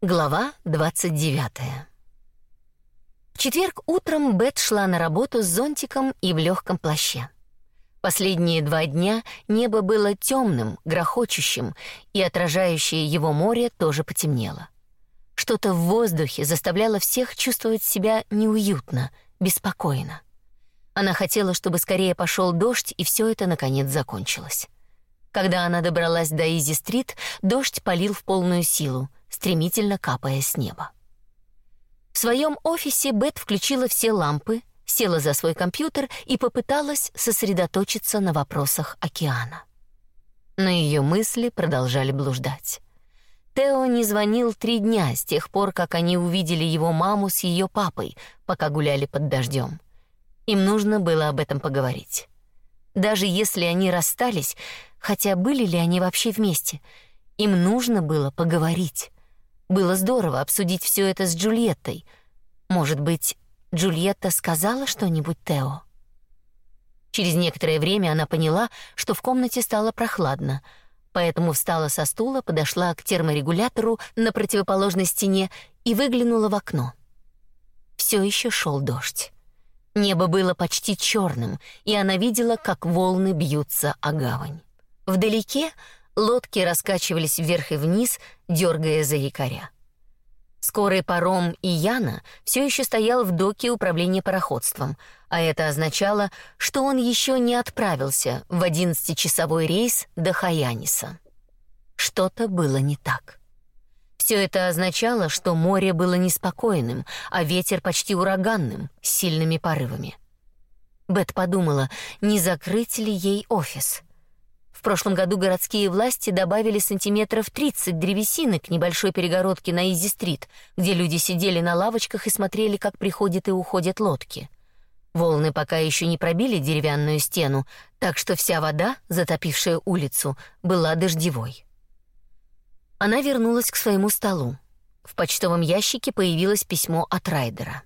Глава 29. В четверг утром Бет шла на работу с зонтиком и в легком плаще. Последние два дня небо было темным, грохочущим, и отражающее его море тоже потемнело. Что-то в воздухе заставляло всех чувствовать себя неуютно, беспокойно. Она хотела, чтобы скорее пошел дождь, и все это наконец закончилось. Когда она добралась до Изи-стрит, дождь полил в полную силу, стремительно капая с неба. В своем офисе Бет включила все лампы, села за свой компьютер и попыталась сосредоточиться на вопросах океана. Но ее мысли продолжали блуждать. Тео не звонил три дня с тех пор, как они увидели его маму с ее папой, пока гуляли под дождем. Им нужно было об этом поговорить. Даже если они расстались, хотя были ли они вообще вместе, им нужно было поговорить. Было здорово обсудить все это с Джульеттой. Может быть, Джульетта сказала что-нибудь Тео? Через некоторое время она поняла, что в комнате стало прохладно, поэтому встала со стула, подошла к терморегулятору на противоположной стене и выглянула в окно. Все еще шел дождь. Небо было почти черным, и она видела, как волны бьются о гавань. Вдалеке лодки раскачивались вверх и вниз, дергая за якоря. Скорый паром Ияна все еще стоял в доке управления пароходством, а это означало, что он еще не отправился в одиннадцатичасовой рейс до Хаяниса. Что-то было не так. Все это означало, что море было неспокойным, а ветер почти ураганным, с сильными порывами. Бет подумала, не закрыть ли ей офис. Прошлом году городские власти добавили сантиметров 30 древесины к небольшой перегородке на Изи-стрит, где люди сидели на лавочках и смотрели, как приходят и уходят лодки. Волны пока еще не пробили деревянную стену, так что вся вода, затопившая улицу, была дождевой. Она вернулась к своему столу. В почтовом ящике появилось письмо от Райдера.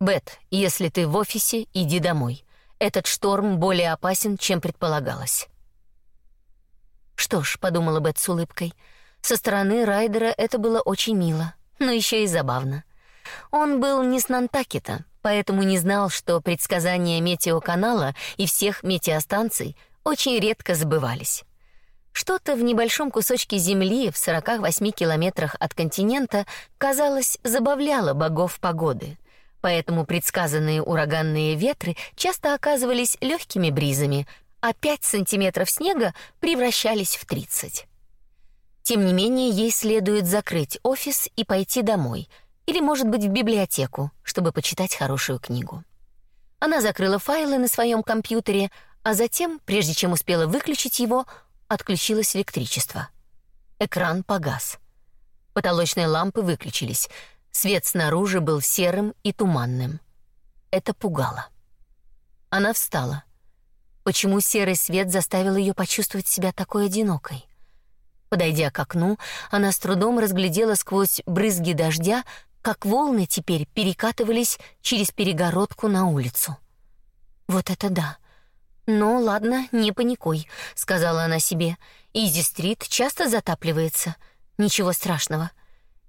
«Бет, если ты в офисе, иди домой. Этот шторм более опасен, чем предполагалось». Что ж, подумала Бет с улыбкой, со стороны Райдера это было очень мило, но еще и забавно. Он был не с Нантакета, поэтому не знал, что предсказания метеоканала и всех метеостанций очень редко сбывались. Что-то в небольшом кусочке земли в 48 километрах от континента, казалось, забавляло богов погоды. Поэтому предсказанные ураганные ветры часто оказывались легкими бризами, а 5 сантиметров снега превращались в 30. Тем не менее, ей следует закрыть офис и пойти домой, или, может быть, в библиотеку, чтобы почитать хорошую книгу. Она закрыла файлы на своем компьютере, а затем, прежде чем успела выключить его, отключилось электричество. Экран погас. Потолочные лампы выключились. Свет снаружи был серым и туманным. Это пугало. Она встала. Почему серый свет заставил ее почувствовать себя такой одинокой? Подойдя к окну, она с трудом разглядела сквозь брызги дождя, как волны теперь перекатывались через перегородку на улицу. Вот это да. Ну ладно, не паникуй, сказала она себе. Изи-стрит часто затапливается. Ничего страшного.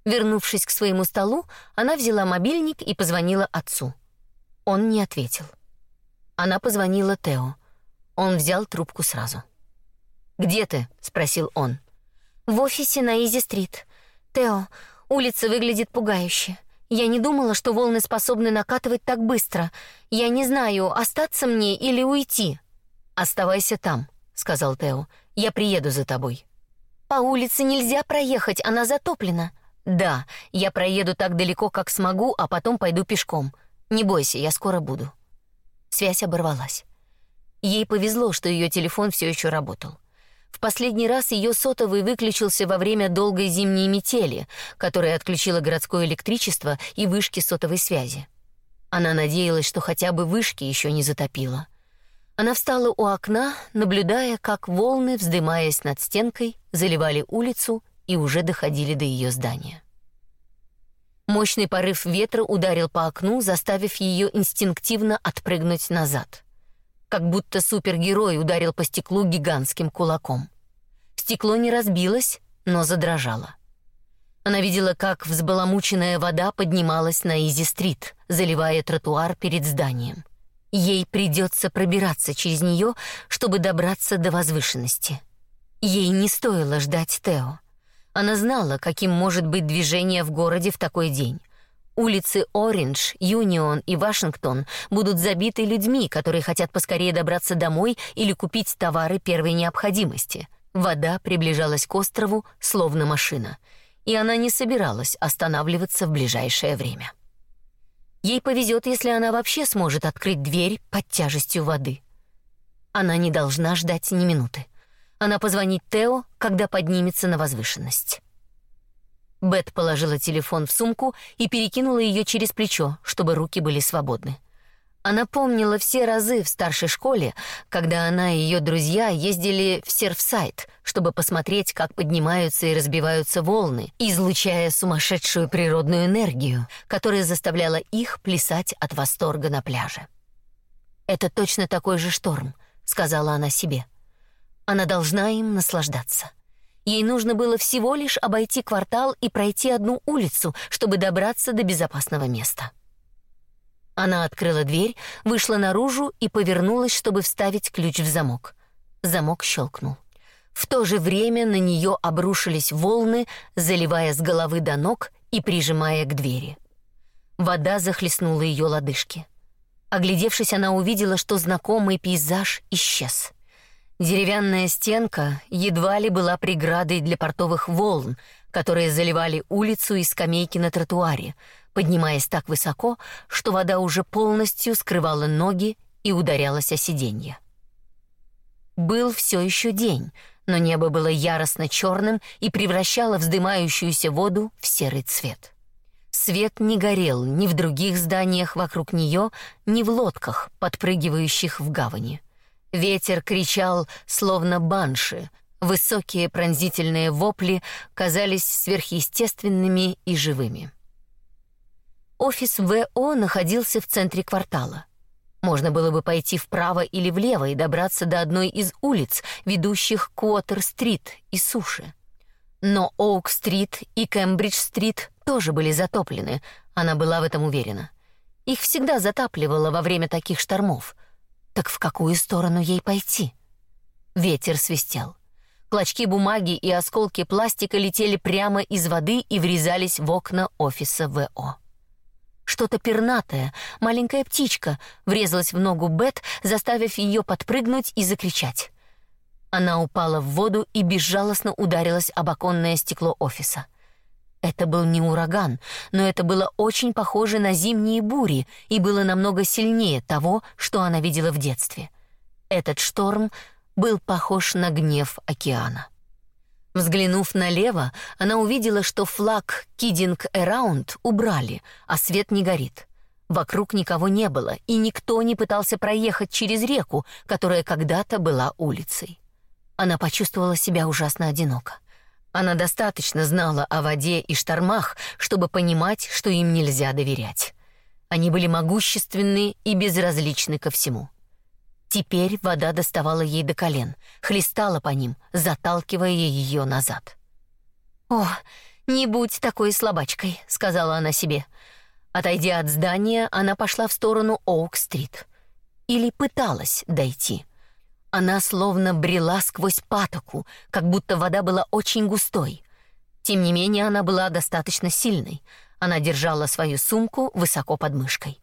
Вернувшись к своему столу, она взяла мобильник и позвонила отцу. Он не ответил. Она позвонила Тео. Он взял трубку сразу. «Где ты?» — спросил он. «В офисе на Изи-стрит. Тео, улица выглядит пугающе. Я не думала, что волны способны накатывать так быстро. Я не знаю, остаться мне или уйти». «Оставайся там», — сказал Тео. «Я приеду за тобой». «По улице нельзя проехать, она затоплена». «Да, я проеду так далеко, как смогу, а потом пойду пешком. Не бойся, я скоро буду». Связь оборвалась. Ей повезло, что ее телефон все еще работал. В последний раз ее сотовый выключился во время долгой зимней метели, которая отключила городское электричество и вышки сотовой связи. Она надеялась, что хотя бы вышки еще не затопило. Она встала у окна, наблюдая, как волны, вздымаясь над стенкой, заливали улицу и уже доходили до ее здания. Мощный порыв ветра ударил по окну, заставив ее инстинктивно отпрыгнуть назад как будто супергерой ударил по стеклу гигантским кулаком. Стекло не разбилось, но задрожало. Она видела, как взбаламученная вода поднималась на Изи-стрит, заливая тротуар перед зданием. Ей придется пробираться через нее, чтобы добраться до возвышенности. Ей не стоило ждать Тео. Она знала, каким может быть движение в городе в такой день. Улицы Ориндж, Юнион и Вашингтон будут забиты людьми, которые хотят поскорее добраться домой или купить товары первой необходимости. Вода приближалась к острову, словно машина, и она не собиралась останавливаться в ближайшее время. Ей повезет, если она вообще сможет открыть дверь под тяжестью воды. Она не должна ждать ни минуты. Она позвонит Тео, когда поднимется на возвышенность. Бет положила телефон в сумку и перекинула ее через плечо, чтобы руки были свободны. Она помнила все разы в старшей школе, когда она и ее друзья ездили в Серфсайд, чтобы посмотреть, как поднимаются и разбиваются волны, излучая сумасшедшую природную энергию, которая заставляла их плясать от восторга на пляже. «Это точно такой же шторм», — сказала она себе. Она должна им наслаждаться. Ей нужно было всего лишь обойти квартал и пройти одну улицу, чтобы добраться до безопасного места. Она открыла дверь, вышла наружу и повернулась, чтобы вставить ключ в замок. Замок щелкнул. В то же время на нее обрушились волны, заливая с головы до ног и прижимая к двери. Вода захлестнула ее лодыжки. Оглядевшись, она увидела, что знакомый пейзаж исчез. Деревянная стенка едва ли была преградой для портовых волн, которые заливали улицу и скамейки на тротуаре, поднимаясь так высоко, что вода уже полностью скрывала ноги и ударялась о сиденье. Был все еще день, но небо было яростно черным и превращало вздымающуюся воду в серый цвет. Свет не горел ни в других зданиях вокруг нее, ни в лодках, подпрыгивающих в гавани. Ветер кричал, словно банши. Высокие пронзительные вопли казались сверхъестественными и живыми. Офис ВО находился в центре квартала. Можно было бы пойти вправо или влево и добраться до одной из улиц, ведущих к Уотер-стрит и суши. Но Оук-стрит и Кембридж-стрит тоже были затоплены, она была в этом уверена. Их всегда затапливало во время таких штормов. Так в какую сторону ей пойти? Ветер свистел. Клочки бумаги и осколки пластика летели прямо из воды и врезались в окна офиса ВО. Что-то пернатое, маленькая птичка, врезалась в ногу Бет, заставив ее подпрыгнуть и закричать. Она упала в воду и безжалостно ударилась об оконное стекло офиса. Это был не ураган, но это было очень похоже на зимние бури и было намного сильнее того, что она видела в детстве. Этот шторм был похож на гнев океана. Взглянув налево, она увидела, что флаг «Кидинг Эраунд» убрали, а свет не горит. Вокруг никого не было, и никто не пытался проехать через реку, которая когда-то была улицей. Она почувствовала себя ужасно одиноко. Она достаточно знала о воде и штормах, чтобы понимать, что им нельзя доверять. Они были могущественны и безразличны ко всему. Теперь вода доставала ей до колен, хлестала по ним, заталкивая ее назад. «О, не будь такой слабачкой», — сказала она себе. Отойдя от здания, она пошла в сторону Оук-стрит. Или пыталась дойти. Она словно брела сквозь патоку, как будто вода была очень густой. Тем не менее, она была достаточно сильной. Она держала свою сумку высоко под мышкой.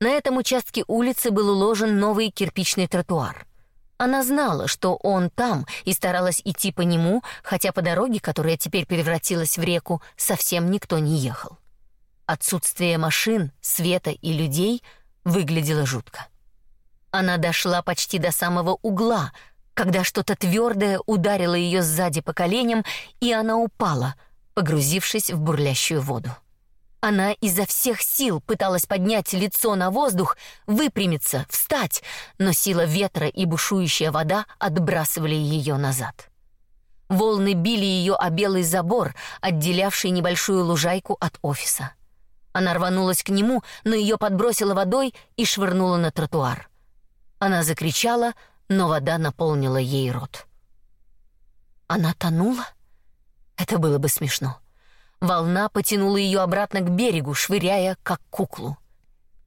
На этом участке улицы был уложен новый кирпичный тротуар. Она знала, что он там, и старалась идти по нему, хотя по дороге, которая теперь превратилась в реку, совсем никто не ехал. Отсутствие машин, света и людей выглядело жутко. Она дошла почти до самого угла, когда что-то твердое ударило ее сзади по коленям, и она упала, погрузившись в бурлящую воду. Она изо всех сил пыталась поднять лицо на воздух, выпрямиться, встать, но сила ветра и бушующая вода отбрасывали ее назад. Волны били ее о белый забор, отделявший небольшую лужайку от офиса. Она рванулась к нему, но ее подбросило водой и швырнуло на тротуар. Она закричала, но вода наполнила ей рот. Она тонула? Это было бы смешно. Волна потянула ее обратно к берегу, швыряя как куклу.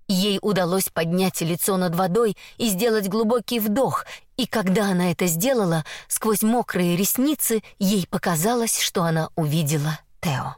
Ей удалось поднять лицо над водой и сделать глубокий вдох, и когда она это сделала, сквозь мокрые ресницы ей показалось, что она увидела Тео.